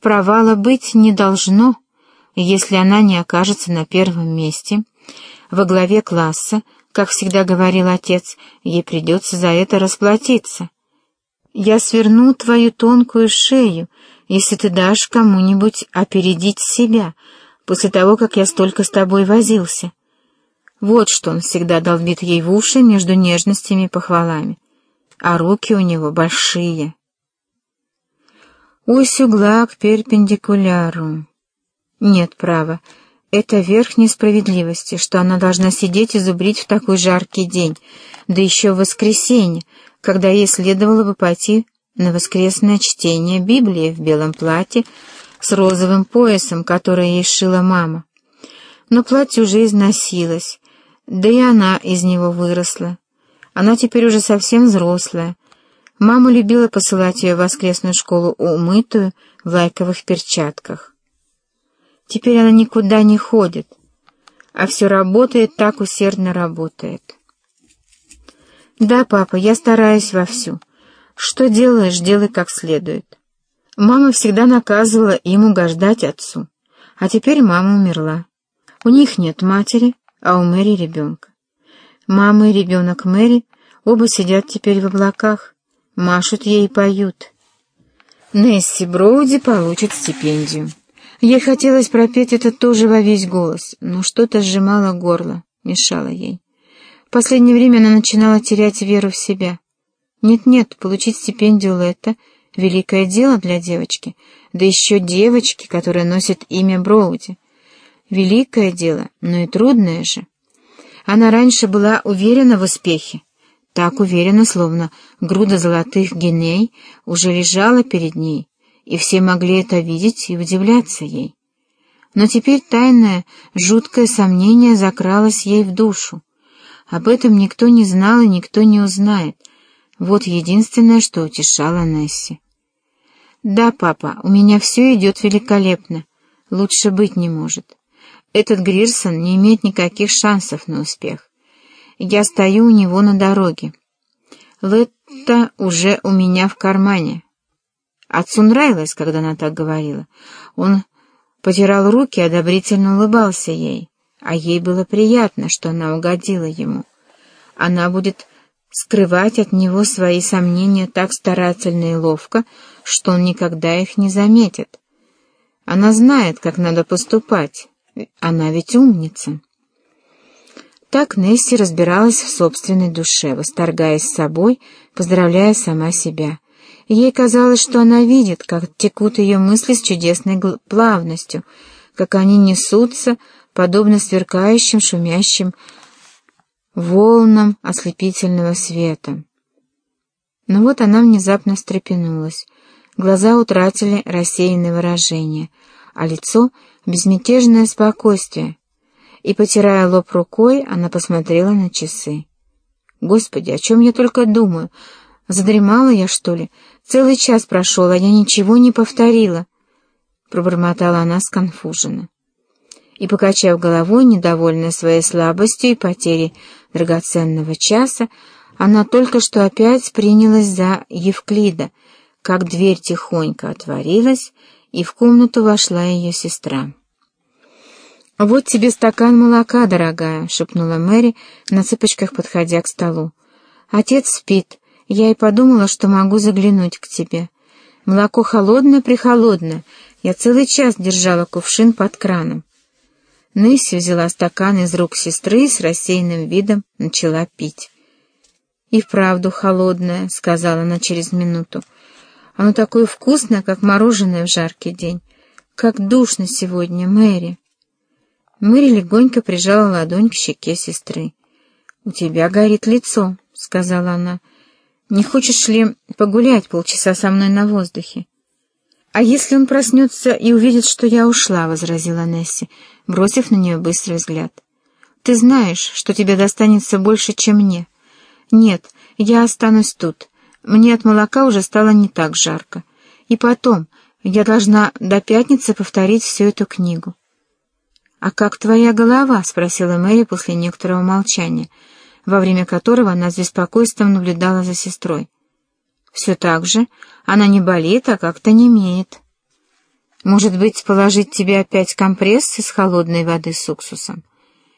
Провала быть не должно, если она не окажется на первом месте, во главе класса, как всегда говорил отец, ей придется за это расплатиться. Я сверну твою тонкую шею, если ты дашь кому-нибудь опередить себя, после того, как я столько с тобой возился. Вот что он всегда долбит ей в уши между нежностями и похвалами. А руки у него большие. Ось угла к перпендикуляру. Нет, право, это верх несправедливости, что она должна сидеть и зубрить в такой жаркий день, да еще в воскресенье, когда ей следовало бы пойти на воскресное чтение Библии в белом платье с розовым поясом, которое ей шила мама. Но платье уже износилось, да и она из него выросла. Она теперь уже совсем взрослая. Мама любила посылать ее в воскресную школу умытую в лайковых перчатках. Теперь она никуда не ходит, а все работает, так усердно работает. «Да, папа, я стараюсь вовсю. Что делаешь, делай как следует». Мама всегда наказывала им угождать отцу, а теперь мама умерла. У них нет матери, а у Мэри ребенка. Мама и ребенок Мэри оба сидят теперь в облаках, машут ей и поют. Несси Броуди получит стипендию. Ей хотелось пропеть это тоже во весь голос, но что-то сжимало горло, мешало ей. В последнее время она начинала терять веру в себя. Нет-нет, получить стипендию Летта — великое дело для девочки, да еще девочки, которая носит имя Броуди — Великое дело, но и трудное же. Она раньше была уверена в успехе. Так уверена, словно груда золотых геней уже лежала перед ней, и все могли это видеть и удивляться ей. Но теперь тайное, жуткое сомнение закралось ей в душу. Об этом никто не знал и никто не узнает. Вот единственное, что утешало Несси. «Да, папа, у меня все идет великолепно. Лучше быть не может. Этот Грирсон не имеет никаких шансов на успех. Я стою у него на дороге. Летта уже у меня в кармане. Отцу нравилось, когда она так говорила. Он потирал руки одобрительно улыбался ей, а ей было приятно, что она угодила ему. Она будет скрывать от него свои сомнения так старательно и ловко, что он никогда их не заметит. Она знает, как надо поступать, она ведь умница. Так Несси разбиралась в собственной душе, восторгаясь собой, поздравляя сама себя. Ей казалось, что она видит, как текут ее мысли с чудесной плавностью, как они несутся, подобно сверкающим, шумящим волнам ослепительного света. Но вот она внезапно встрепенулась. Глаза утратили рассеянное выражение, а лицо — безмятежное спокойствие. И, потирая лоб рукой, она посмотрела на часы. «Господи, о чем я только думаю? Задремала я, что ли? Целый час прошел, а я ничего не повторила!» Пробормотала она сконфуженно. И, покачав головой, недовольная своей слабостью и потерей драгоценного часа, она только что опять принялась за Евклида, как дверь тихонько отворилась, и в комнату вошла ее сестра. «Вот тебе стакан молока, дорогая», — шепнула Мэри, на цыпочках подходя к столу. «Отец спит. Я и подумала, что могу заглянуть к тебе. Молоко холодное-прихолодное. Я целый час держала кувшин под краном». Несси взяла стакан из рук сестры и с рассеянным видом начала пить. «И вправду холодное», — сказала она через минуту. Оно такое вкусное, как мороженое в жаркий день. Как душно сегодня, Мэри. Мэри легонько прижала ладонь к щеке сестры. «У тебя горит лицо», — сказала она. «Не хочешь ли погулять полчаса со мной на воздухе?» «А если он проснется и увидит, что я ушла?» — возразила Несси, бросив на нее быстрый взгляд. «Ты знаешь, что тебе достанется больше, чем мне. Нет, я останусь тут. Мне от молока уже стало не так жарко. И потом, я должна до пятницы повторить всю эту книгу. «А как твоя голова?» — спросила Мэри после некоторого молчания, во время которого она с беспокойством наблюдала за сестрой. «Все так же. Она не болит, а как-то не имеет». Может быть, положить тебе опять компресс из холодной воды с уксусом?